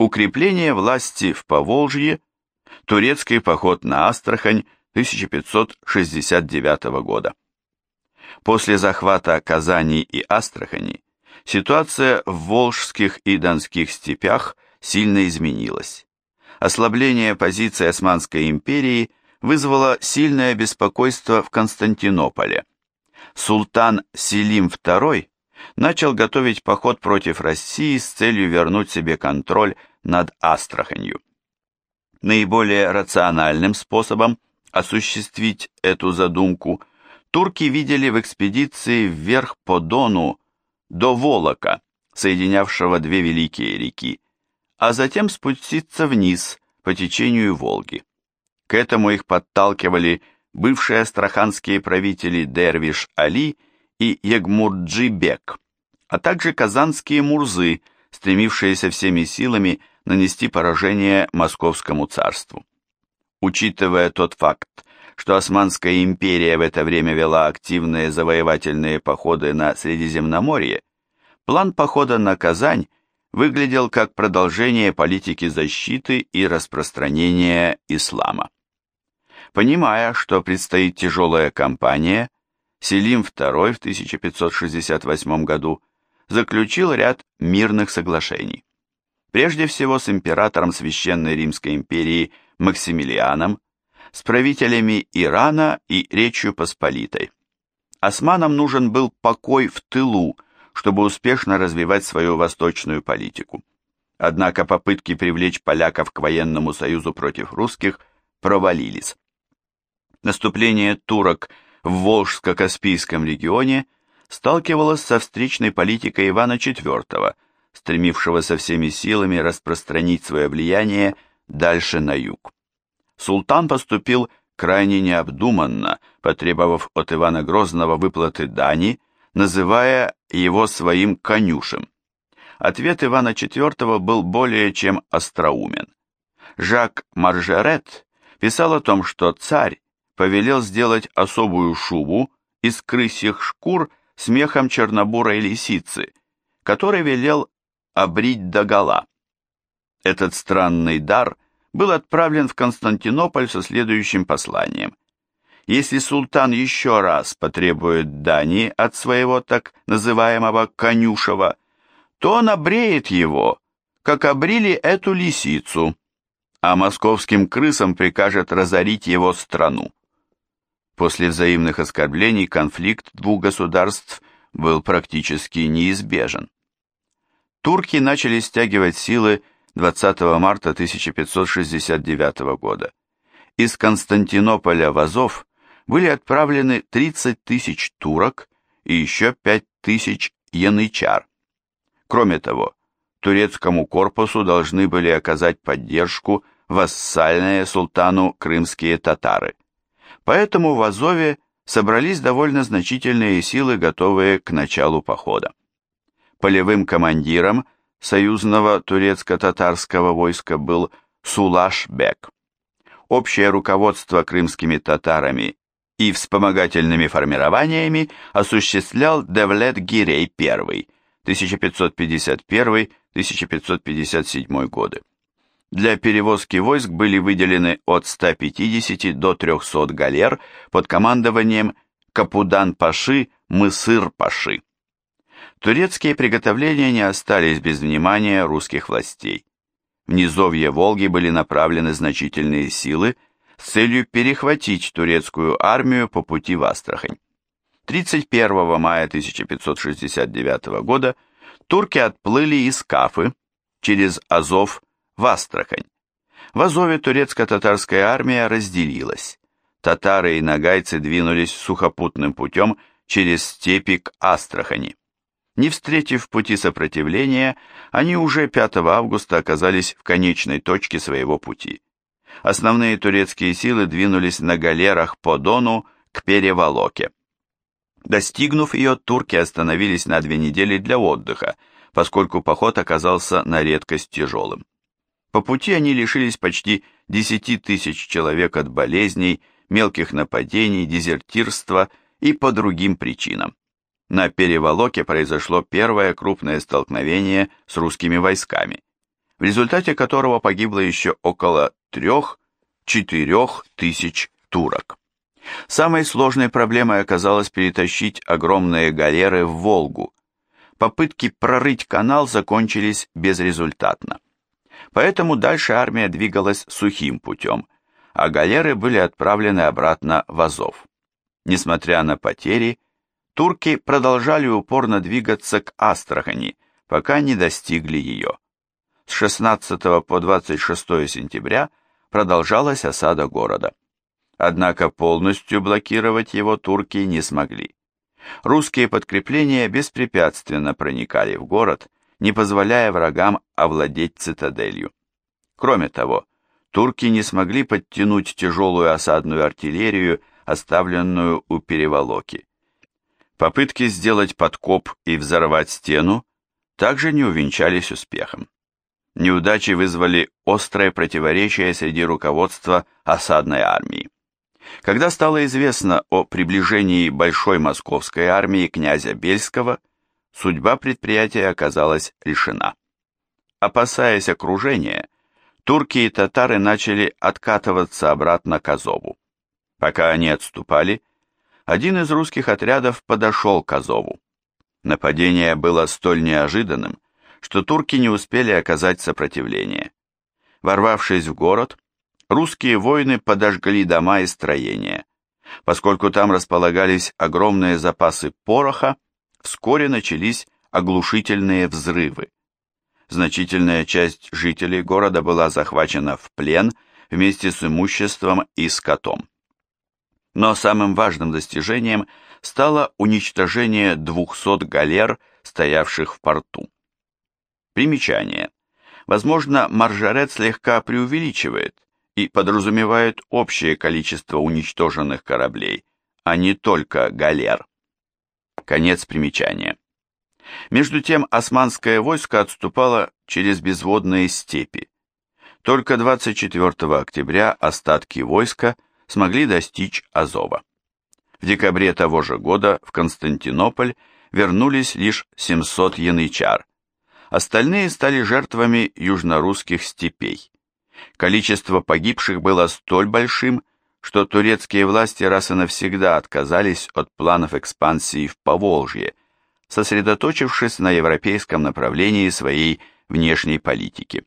Укрепление власти в Поволжье, турецкий поход на Астрахань 1569 года. После захвата Казани и Астрахани ситуация в Волжских и Донских степях сильно изменилась. Ослабление позиции Османской империи вызвало сильное беспокойство в Константинополе. Султан Селим II начал готовить поход против России с целью вернуть себе контроль над Астраханью. Наиболее рациональным способом осуществить эту задумку турки видели в экспедиции вверх по Дону до Волока, соединявшего две великие реки, а затем спуститься вниз по течению Волги. К этому их подталкивали бывшие астраханские правители Дервиш Али и Егмурджи Бек, а также казанские мурзы, стремившиеся всеми силами нанести поражение московскому царству. Учитывая тот факт, что Османская империя в это время вела активные завоевательные походы на Средиземноморье, план похода на Казань выглядел как продолжение политики защиты и распространения ислама. Понимая, что предстоит тяжелая кампания, Селим II в 1568 году заключил ряд мирных соглашений. Прежде всего с императором Священной Римской империи Максимилианом, с правителями Ирана и Речью Посполитой. Османам нужен был покой в тылу, чтобы успешно развивать свою восточную политику. Однако попытки привлечь поляков к военному союзу против русских провалились. Наступление турок в Волжско-Каспийском регионе сталкивалось со встречной политикой Ивана IV, стремившегося всеми силами распространить свое влияние дальше на юг султан поступил крайне необдуманно, потребовав от Ивана Грозного выплаты дани, называя его своим конюшем. Ответ Ивана IV был более чем остроумен. Жак Маржерет писал о том, что царь повелел сделать особую шубу из крысьих шкур с мехом чернобурой лисицы, который велел обрить догола. Этот странный дар – был отправлен в Константинополь со следующим посланием. Если султан еще раз потребует дани от своего так называемого конюшева, то он обреет его, как обрили эту лисицу, а московским крысам прикажет разорить его страну. После взаимных оскорблений конфликт двух государств был практически неизбежен. Турки начали стягивать силы 20 марта 1569 года. Из Константинополя в Азов были отправлены 30 тысяч турок и еще 5 тысяч янычар. Кроме того, турецкому корпусу должны были оказать поддержку вассальные султану крымские татары. Поэтому в Азове собрались довольно значительные силы, готовые к началу похода. Полевым командиром – союзного турецко-татарского войска был Сулаш-бек. Общее руководство крымскими татарами и вспомогательными формированиями осуществлял Девлет Гирей I 1551-1557 годы. Для перевозки войск были выделены от 150 до 300 галер под командованием Капудан-Паши Мысыр-Паши турецкие приготовления не остались без внимания русских властей. В низовье Волги были направлены значительные силы с целью перехватить турецкую армию по пути в Астрахань. 31 мая 1569 года турки отплыли из Кафы через Азов в Астрахань. В Азове турецко-татарская армия разделилась. Татары и нагайцы двинулись сухопутным путем через степи к Астрахани. Не встретив пути сопротивления, они уже 5 августа оказались в конечной точке своего пути. Основные турецкие силы двинулись на галерах по Дону к Переволоке. Достигнув ее, турки остановились на две недели для отдыха, поскольку поход оказался на редкость тяжелым. По пути они лишились почти 10 тысяч человек от болезней, мелких нападений, дезертирства и по другим причинам. На переволоке произошло первое крупное столкновение с русскими войсками. в результате которого погибло еще около 3-4 тысяч турок. Самой сложной проблемой оказалось перетащить огромные галеры в Волгу. Попытки прорыть канал закончились безрезультатно. Поэтому дальше армия двигалась сухим путем, а галеры были отправлены обратно в Азов. Несмотря на потери, турки продолжали упорно двигаться к Астрахани, пока не достигли ее. С 16 по 26 сентября продолжалась осада города. Однако полностью блокировать его турки не смогли. Русские подкрепления беспрепятственно проникали в город, не позволяя врагам овладеть цитаделью. Кроме того, турки не смогли подтянуть тяжелую осадную артиллерию, оставленную у переволоки. Попытки сделать подкоп и взорвать стену также не увенчались успехом. Неудачи вызвали острое противоречие среди руководства осадной армии. Когда стало известно о приближении большой московской армии князя Бельского, судьба предприятия оказалась решена. Опасаясь окружения, турки и татары начали откатываться обратно к Азову. Пока они отступали, один из русских отрядов подошел к Азову. Нападение было столь неожиданным, что турки не успели оказать сопротивление. Ворвавшись в город, русские воины подожгли дома и строения. Поскольку там располагались огромные запасы пороха, вскоре начались оглушительные взрывы. Значительная часть жителей города была захвачена в плен вместе с имуществом и скотом. Но самым важным достижением стало уничтожение 200 галер, стоявших в порту. Примечание. Возможно, Маржарет слегка преувеличивает и подразумевает общее количество уничтоженных кораблей, а не только галер. Конец примечания. Между тем османское войско отступало через безводные степи. Только 24 октября остатки войска смогли достичь Азова. В декабре того же года в Константинополь вернулись лишь 700 янычар. Остальные стали жертвами южнорусских степей. Количество погибших было столь большим, что турецкие власти раз и навсегда отказались от планов экспансии в Поволжье, сосредоточившись на европейском направлении своей внешней политики.